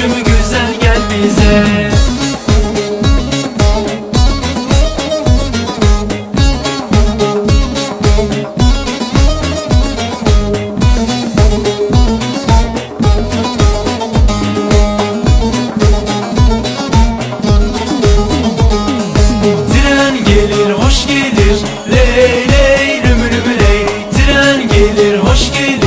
Gönlümü güzel gel bize. Tren gelir hoş gelir. Ley ley lümü lümü ley. Tren gelir hoş gelir.